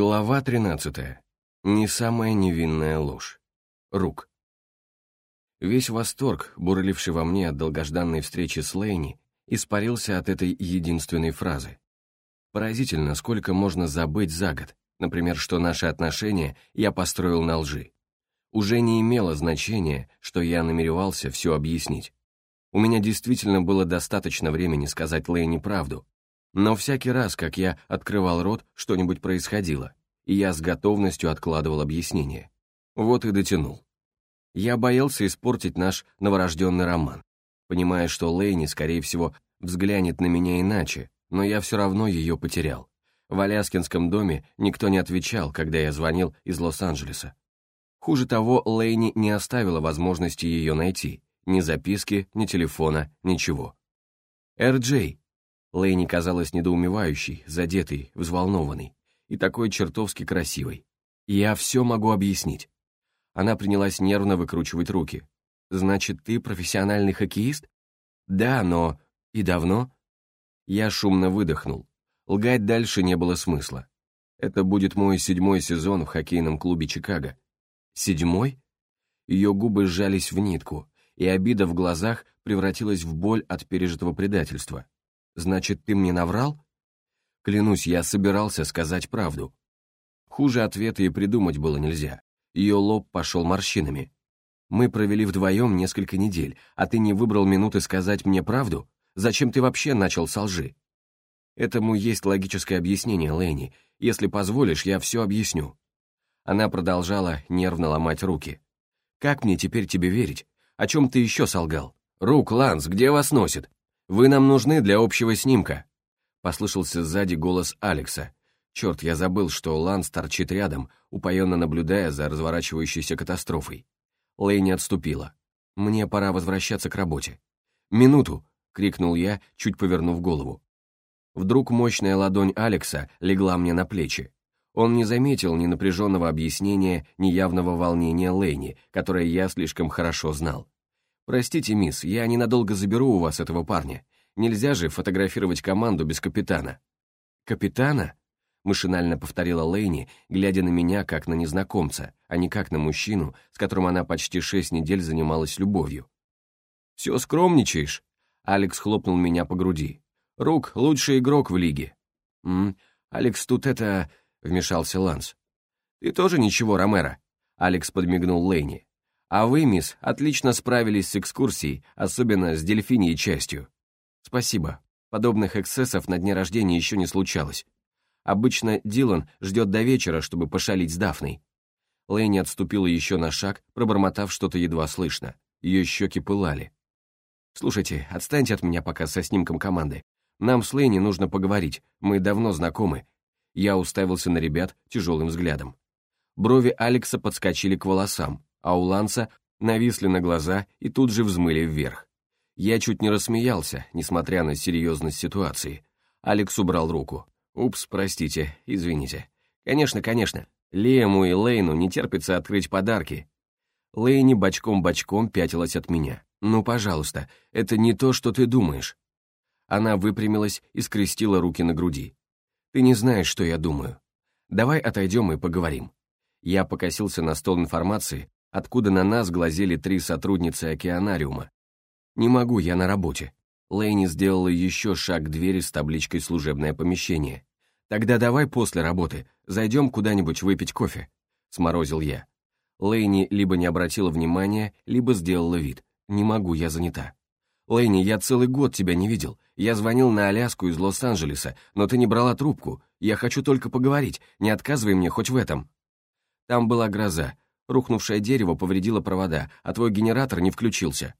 Глава 13. Не самая невинная ложь. Рук. Весь восторг, бурливший во мне от долгожданной встречи с Лейни, испарился от этой единственной фразы. Поразительно, сколько можно забыть за год, например, что наши отношения я построил на лжи. Уже не имело значения, что я намеревался все объяснить. У меня действительно было достаточно времени сказать Лейни правду, но всякий раз, как я открывал рот, что-нибудь происходило, и я с готовностью откладывал объяснение. Вот и дотянул. Я боялся испортить наш новорожденный роман, понимая, что Лейни, скорее всего, взглянет на меня иначе, но я все равно ее потерял. В Аляскинском доме никто не отвечал, когда я звонил из Лос-Анджелеса. Хуже того, Лейни не оставила возможности ее найти. Ни записки, ни телефона, ничего. «Эр-Джей», Лэйни казалась недоумевающей, задетой, взволнованной и такой чертовски красивой. «Я все могу объяснить». Она принялась нервно выкручивать руки. «Значит, ты профессиональный хоккеист?» «Да, но... И давно?» Я шумно выдохнул. Лгать дальше не было смысла. Это будет мой седьмой сезон в хоккейном клубе Чикаго. Седьмой? Ее губы сжались в нитку, и обида в глазах превратилась в боль от пережитого предательства. Значит, ты мне наврал? Клянусь, я собирался сказать правду. Хуже ответа и придумать было нельзя. Ее лоб пошел морщинами. Мы провели вдвоем несколько недель, а ты не выбрал минуты сказать мне правду? Зачем ты вообще начал со лжи? Этому есть логическое объяснение, Лэни. Если позволишь, я все объясню. Она продолжала нервно ломать руки. Как мне теперь тебе верить? О чем ты еще солгал? Рук, Ланс, где вас носит? «Вы нам нужны для общего снимка», — послышался сзади голос Алекса. Черт, я забыл, что Ланс торчит рядом, упоенно наблюдая за разворачивающейся катастрофой. Лейни отступила. «Мне пора возвращаться к работе». «Минуту!» — крикнул я, чуть повернув голову. Вдруг мощная ладонь Алекса легла мне на плечи. Он не заметил ни напряженного объяснения, ни явного волнения Лейни, которое я слишком хорошо знал. «Простите, мисс, я ненадолго заберу у вас этого парня. Нельзя же фотографировать команду без капитана». «Капитана?» — машинально повторила Лейни, глядя на меня как на незнакомца, а не как на мужчину, с которым она почти шесть недель занималась любовью. «Все скромничаешь?» — Алекс хлопнул меня по груди. «Рук — лучший игрок в лиге». «М, Алекс, тут это...» — вмешался Ланс. «Ты тоже ничего, Ромеро?» — Алекс подмигнул Лейни. А вы, мисс, отлично справились с экскурсией, особенно с дельфиньей частью. Спасибо. Подобных эксцессов на дне рождения еще не случалось. Обычно Дилан ждет до вечера, чтобы пошалить с Дафной. Лэйни отступила еще на шаг, пробормотав что-то едва слышно. Ее щеки пылали. «Слушайте, отстаньте от меня пока со снимком команды. Нам с Лэйни нужно поговорить, мы давно знакомы». Я уставился на ребят тяжелым взглядом. Брови Алекса подскочили к волосам а у Ланса нависли на глаза и тут же взмыли вверх. Я чуть не рассмеялся, несмотря на серьезность ситуации. Алекс убрал руку. «Упс, простите, извините». «Конечно, конечно. Лему и Лейну не терпится открыть подарки». Лейни бочком-бочком пятилась от меня. «Ну, пожалуйста, это не то, что ты думаешь». Она выпрямилась и скрестила руки на груди. «Ты не знаешь, что я думаю. Давай отойдем и поговорим». Я покосился на стол информации, откуда на нас глазели три сотрудницы океанариума. «Не могу, я на работе». Лэйни сделала еще шаг к двери с табличкой «Служебное помещение». «Тогда давай после работы, зайдем куда-нибудь выпить кофе», — сморозил я. Лэйни либо не обратила внимания, либо сделала вид. «Не могу, я занята». «Лэйни, я целый год тебя не видел. Я звонил на Аляску из Лос-Анджелеса, но ты не брала трубку. Я хочу только поговорить, не отказывай мне хоть в этом». Там была гроза, Рухнувшее дерево повредило провода, а твой генератор не включился.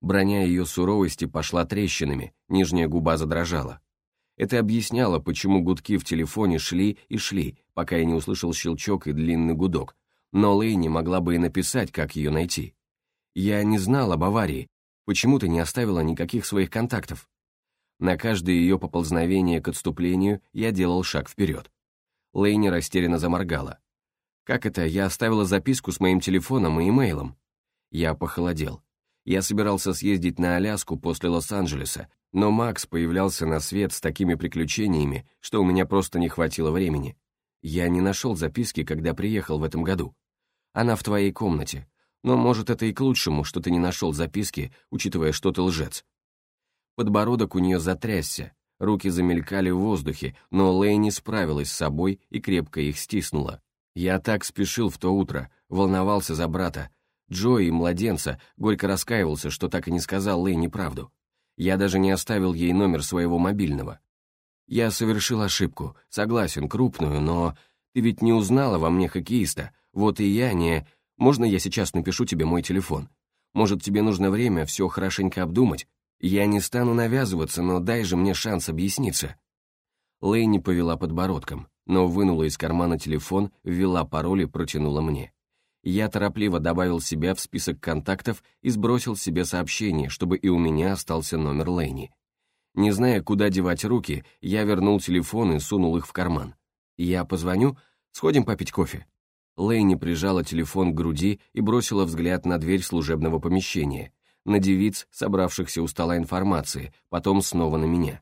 Броня ее суровости пошла трещинами, нижняя губа задрожала. Это объясняло, почему гудки в телефоне шли и шли, пока я не услышал щелчок и длинный гудок. Но Лейни могла бы и написать, как ее найти. Я не знал об аварии. Почему ты не оставила никаких своих контактов? На каждое ее поползновение к отступлению я делал шаг вперед. Лейни растерянно заморгала. Как это, я оставила записку с моим телефоном и имейлом? Я похолодел. Я собирался съездить на Аляску после Лос-Анджелеса, но Макс появлялся на свет с такими приключениями, что у меня просто не хватило времени. Я не нашел записки, когда приехал в этом году. Она в твоей комнате, но, может, это и к лучшему, что ты не нашел записки, учитывая, что ты лжец. Подбородок у нее затрясся, руки замелькали в воздухе, но Лэйни справилась с собой и крепко их стиснула. Я так спешил в то утро, волновался за брата. Джо и младенца горько раскаивался, что так и не сказал Лэйни правду. Я даже не оставил ей номер своего мобильного. Я совершил ошибку, согласен, крупную, но... Ты ведь не узнала во мне хоккеиста, вот и я не... Можно я сейчас напишу тебе мой телефон? Может, тебе нужно время все хорошенько обдумать? Я не стану навязываться, но дай же мне шанс объясниться». Лэйни повела подбородком, но вынула из кармана телефон, ввела пароль и протянула мне. Я торопливо добавил себя в список контактов и сбросил себе сообщение, чтобы и у меня остался номер Лэйни. Не зная, куда девать руки, я вернул телефон и сунул их в карман. «Я позвоню? Сходим попить кофе?» Лэйни прижала телефон к груди и бросила взгляд на дверь служебного помещения, на девиц, собравшихся у стола информации, потом снова на меня.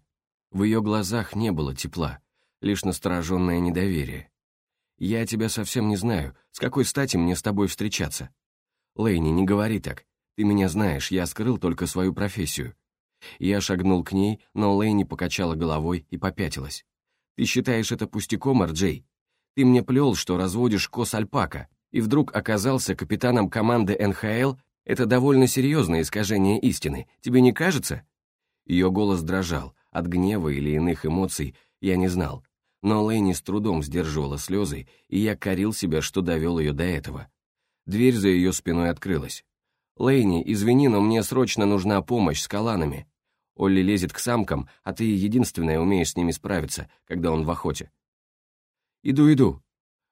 В ее глазах не было тепла, лишь настороженное недоверие. «Я тебя совсем не знаю, с какой стати мне с тобой встречаться?» «Лэйни, не говори так. Ты меня знаешь, я скрыл только свою профессию». Я шагнул к ней, но Лэйни покачала головой и попятилась. «Ты считаешь это пустяком, Арджей? Ты мне плел, что разводишь коз альпака, и вдруг оказался капитаном команды НХЛ, это довольно серьезное искажение истины, тебе не кажется?» Ее голос дрожал, от гнева или иных эмоций, я не знал. Но Лэйни с трудом сдерживала слезы, и я корил себя, что довел ее до этого. Дверь за ее спиной открылась. «Лэйни, извини, но мне срочно нужна помощь с каланами. Олли лезет к самкам, а ты единственная умеешь с ними справиться, когда он в охоте. «Иду, иду».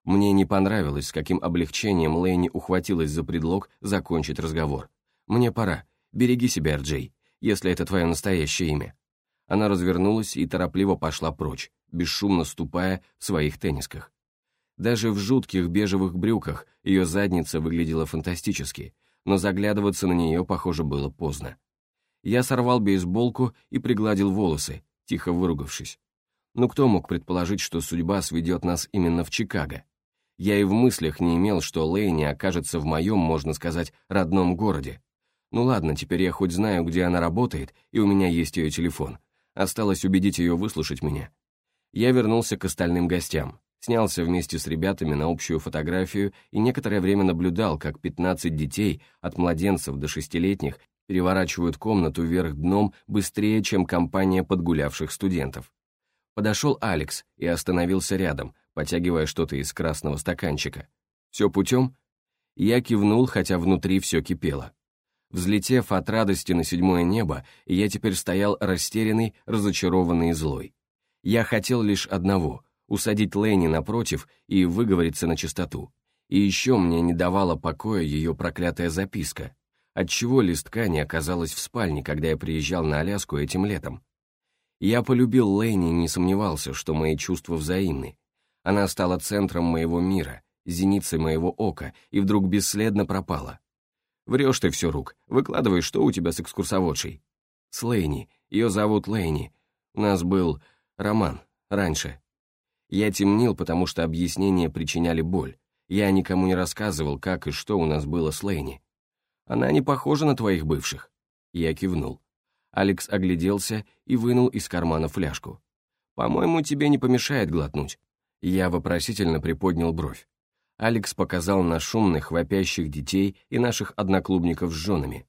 Мне не понравилось, с каким облегчением Лэйни ухватилась за предлог закончить разговор. «Мне пора. Береги себя, Арджей, если это твое настоящее имя». Она развернулась и торопливо пошла прочь, бесшумно ступая в своих теннисках. Даже в жутких бежевых брюках ее задница выглядела фантастически, но заглядываться на нее, похоже, было поздно. Я сорвал бейсболку и пригладил волосы, тихо выругавшись. Но кто мог предположить, что судьба сведет нас именно в Чикаго? Я и в мыслях не имел, что Лейни окажется в моем, можно сказать, родном городе. Ну ладно, теперь я хоть знаю, где она работает, и у меня есть ее телефон. Осталось убедить ее выслушать меня. Я вернулся к остальным гостям, снялся вместе с ребятами на общую фотографию и некоторое время наблюдал, как 15 детей, от младенцев до шестилетних, переворачивают комнату вверх дном быстрее, чем компания подгулявших студентов. Подошел Алекс и остановился рядом, потягивая что-то из красного стаканчика. «Все путем?» Я кивнул, хотя внутри все кипело. Взлетев от радости на седьмое небо, я теперь стоял растерянный, разочарованный и злой. Я хотел лишь одного — усадить Лэни напротив и выговориться на чистоту. И еще мне не давала покоя ее проклятая записка. Отчего листка не оказалась в спальне, когда я приезжал на Аляску этим летом? Я полюбил Лэйни и не сомневался, что мои чувства взаимны. Она стала центром моего мира, зеницей моего ока, и вдруг бесследно пропала. Врешь ты все, Рук, выкладывай, что у тебя с экскурсоводшей. С Лэйни, ее зовут Лэйни. У нас был роман, раньше. Я темнил, потому что объяснения причиняли боль. Я никому не рассказывал, как и что у нас было с Лэйни. Она не похожа на твоих бывших. Я кивнул. Алекс огляделся и вынул из кармана фляжку. «По-моему, тебе не помешает глотнуть». Я вопросительно приподнял бровь. Алекс показал на шумных, вопящих детей и наших одноклубников с женами.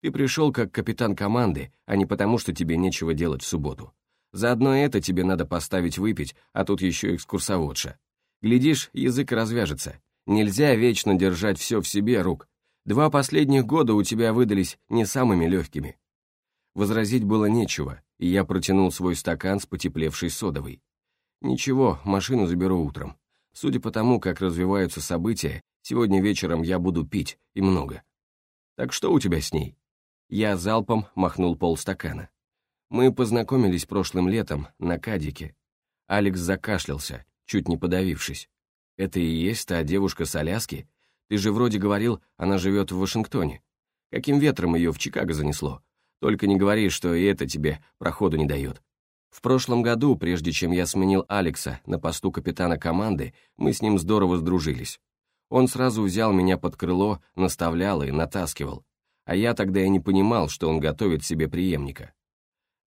«Ты пришел как капитан команды, а не потому, что тебе нечего делать в субботу. Заодно это тебе надо поставить выпить, а тут еще экскурсоводша. Глядишь, язык развяжется. Нельзя вечно держать все в себе, рук. Два последних года у тебя выдались не самыми легкими. Возразить было нечего, и я протянул свой стакан с потеплевшей содовой. Ничего, машину заберу утром. Судя по тому, как развиваются события, сегодня вечером я буду пить, и много. Так что у тебя с ней? Я залпом махнул полстакана. Мы познакомились прошлым летом на Кадике. Алекс закашлялся, чуть не подавившись. Это и есть та девушка с Аляски? Ты же вроде говорил, она живет в Вашингтоне. Каким ветром ее в Чикаго занесло? Только не говори, что и это тебе проходу не дает. В прошлом году, прежде чем я сменил Алекса на посту капитана команды, мы с ним здорово сдружились. Он сразу взял меня под крыло, наставлял и натаскивал, а я тогда и не понимал, что он готовит себе преемника.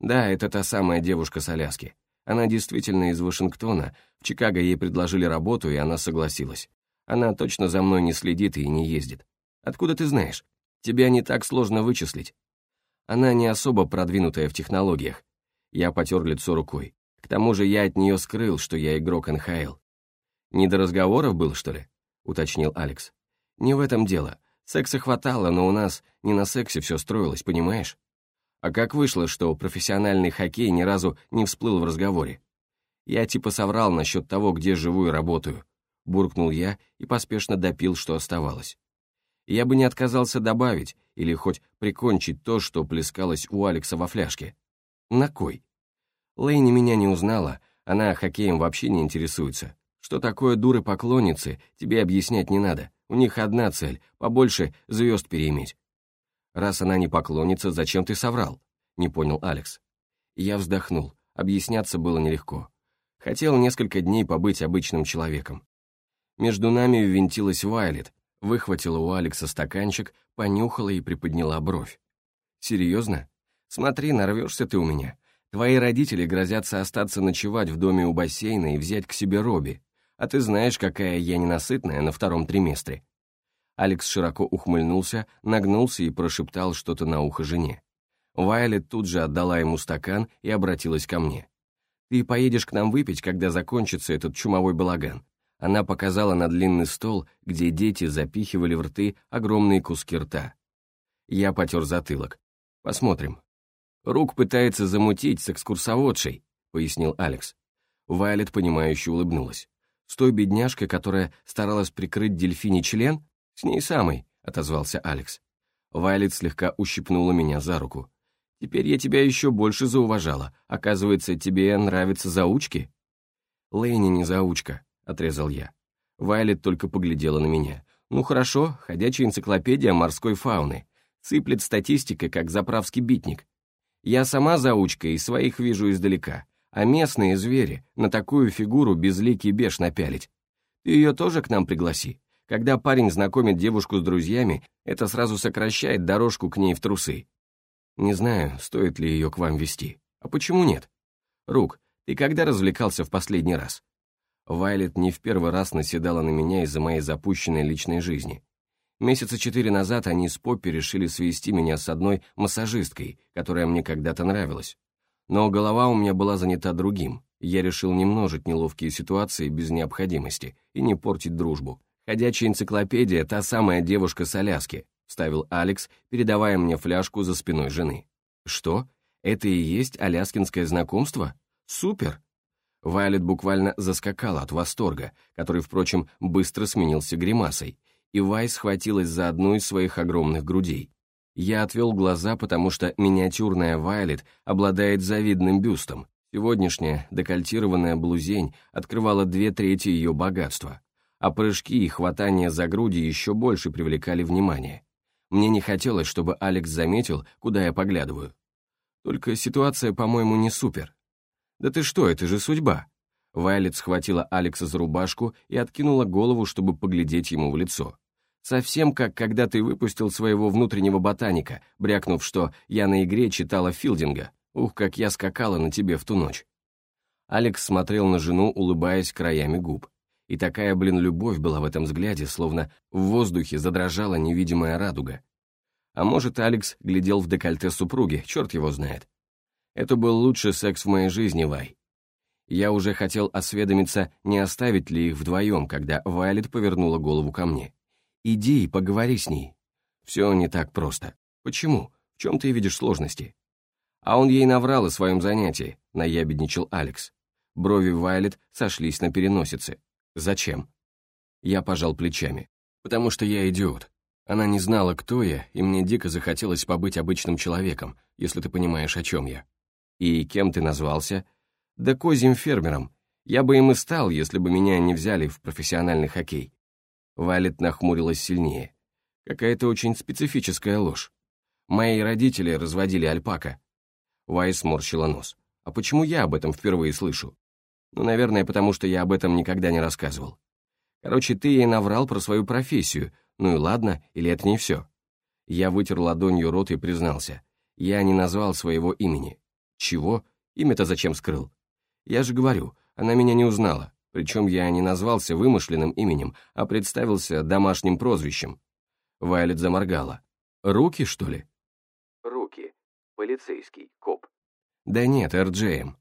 Да, это та самая девушка с Аляски. Она действительно из Вашингтона, в Чикаго ей предложили работу, и она согласилась. Она точно за мной не следит и не ездит. Откуда ты знаешь? Тебя не так сложно вычислить. Она не особо продвинутая в технологиях. Я потер лицо рукой. К тому же я от нее скрыл, что я игрок НХЛ. «Не до разговоров был, что ли?» — уточнил Алекс. «Не в этом дело. Секса хватало, но у нас не на сексе все строилось, понимаешь? А как вышло, что профессиональный хоккей ни разу не всплыл в разговоре? Я типа соврал насчет того, где живу и работаю. Буркнул я и поспешно допил, что оставалось. Я бы не отказался добавить или хоть прикончить то, что плескалось у Алекса во фляжке. На кой? Лейни меня не узнала, она хоккеем вообще не интересуется. Что такое дуры-поклонницы, тебе объяснять не надо. У них одна цель — побольше звезд переиметь. Раз она не поклонница, зачем ты соврал? Не понял Алекс. Я вздохнул. Объясняться было нелегко. Хотел несколько дней побыть обычным человеком. Между нами ввинтилась Вайлет, выхватила у Алекса стаканчик, понюхала и приподняла бровь. «Серьезно? Смотри, нарвешься ты у меня. Твои родители грозятся остаться ночевать в доме у бассейна и взять к себе Робби. А ты знаешь, какая я ненасытная на втором триместре». Алекс широко ухмыльнулся, нагнулся и прошептал что-то на ухо жене. Вайлет тут же отдала ему стакан и обратилась ко мне. «Ты поедешь к нам выпить, когда закончится этот чумовой балаган». Она показала на длинный стол, где дети запихивали в рты огромные куски рта. Я потер затылок. «Посмотрим». «Рук пытается замутить с экскурсоводшей», — пояснил Алекс. Вайлет, понимающе улыбнулась. «С той бедняжкой, которая старалась прикрыть дельфиний член?» «С ней самой», — отозвался Алекс. Вайлет слегка ущипнула меня за руку. «Теперь я тебя еще больше зауважала. Оказывается, тебе нравятся заучки?» «Лэйни не заучка», — отрезал я. Вайлет только поглядела на меня. «Ну хорошо, ходячая энциклопедия морской фауны. Сыплет статистикой, как заправский битник. Я сама заучка и своих вижу издалека, а местные звери на такую фигуру безликий беж напялить. Ты ее тоже к нам пригласи. Когда парень знакомит девушку с друзьями, это сразу сокращает дорожку к ней в трусы. Не знаю, стоит ли ее к вам вести. А почему нет? Рук, ты когда развлекался в последний раз? Вайлет не в первый раз наседала на меня из-за моей запущенной личной жизни. Месяца четыре назад они с Поппи решили свести меня с одной массажисткой, которая мне когда-то нравилась. Но голова у меня была занята другим, я решил не множить неловкие ситуации без необходимости и не портить дружбу. «Ходячая энциклопедия — та самая девушка с Аляски», — вставил Алекс, передавая мне фляжку за спиной жены. «Что? Это и есть аляскинское знакомство? Супер!» Вайлет буквально заскакала от восторга, который, впрочем, быстро сменился гримасой, и Вай схватилась за одну из своих огромных грудей. Я отвел глаза, потому что миниатюрная Вайлет обладает завидным бюстом. Сегодняшняя декольтированная блузень открывала две трети ее богатства а прыжки и хватание за груди еще больше привлекали внимание. Мне не хотелось, чтобы Алекс заметил, куда я поглядываю. Только ситуация, по-моему, не супер. «Да ты что, это же судьба!» Вайлет схватила Алекса за рубашку и откинула голову, чтобы поглядеть ему в лицо. Совсем как когда ты выпустил своего внутреннего ботаника, брякнув, что я на игре читала Филдинга. Ух, как я скакала на тебе в ту ночь. Алекс смотрел на жену, улыбаясь краями губ. И такая, блин, любовь была в этом взгляде, словно в воздухе задрожала невидимая радуга. А может, Алекс глядел в декольте супруги, черт его знает. Это был лучший секс в моей жизни, Вай. Я уже хотел осведомиться, не оставить ли их вдвоем, когда Вайлет повернула голову ко мне. «Иди и поговори с ней». Все не так просто. Почему? В чем ты видишь сложности? А он ей наврал о своем занятии, наябедничал Алекс. Брови Вайлет сошлись на переносице. Зачем? Я пожал плечами. Потому что я идиот. Она не знала, кто я, и мне дико захотелось побыть обычным человеком, если ты понимаешь, о чем я. И кем ты назвался? Да козьим фермером. Я бы им и стал, если бы меня не взяли в профессиональный хоккей. Валет нахмурилась сильнее. Какая-то очень специфическая ложь. Мои родители разводили альпака. Вай сморщила нос. А почему я об этом впервые слышу? Ну, наверное, потому что я об этом никогда не рассказывал. Короче, ты ей наврал про свою профессию. Ну и ладно, или это не все? Я вытер ладонью рот и признался. Я не назвал своего имени. Чего? Имя-то зачем скрыл? Я же говорю, она меня не узнала. Причем я не назвался вымышленным именем, а представился домашним прозвищем. Вайлет заморгала. «Руки, что ли?» «Руки. Полицейский, коп». «Да нет, РДЖМ.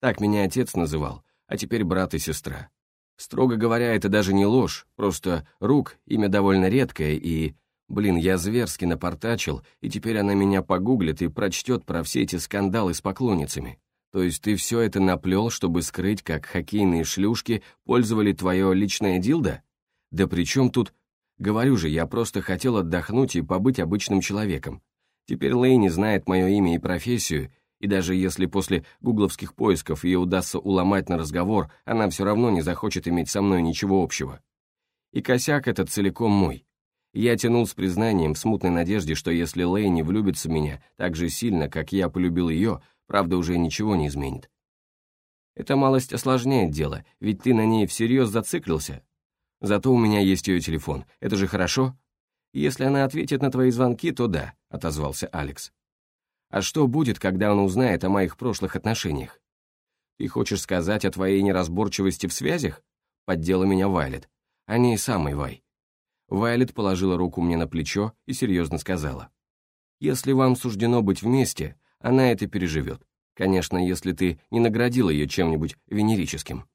Так меня отец называл, а теперь брат и сестра. Строго говоря, это даже не ложь, просто Рук — имя довольно редкое и... Блин, я зверски напортачил, и теперь она меня погуглит и прочтет про все эти скандалы с поклонницами. То есть ты все это наплел, чтобы скрыть, как хоккейные шлюшки пользовали твое личное дилдо? Да при чем тут... Говорю же, я просто хотел отдохнуть и побыть обычным человеком. Теперь Лейни знает мое имя и профессию, и даже если после гугловских поисков ее удастся уломать на разговор, она все равно не захочет иметь со мной ничего общего. И косяк этот целиком мой. Я тянул с признанием в смутной надежде, что если Лейни влюбится в меня так же сильно, как я полюбил ее, правда уже ничего не изменит. Это малость осложняет дело, ведь ты на ней всерьез зациклился. Зато у меня есть ее телефон, это же хорошо? Если она ответит на твои звонки, то да, отозвался Алекс. А что будет, когда он узнает о моих прошлых отношениях? Ты хочешь сказать о твоей неразборчивости в связях? Поддела меня Вайлет. О ней самой, Вай. Вайлет положила руку мне на плечо и серьезно сказала. Если вам суждено быть вместе, она это переживет. Конечно, если ты не наградил ее чем-нибудь венерическим.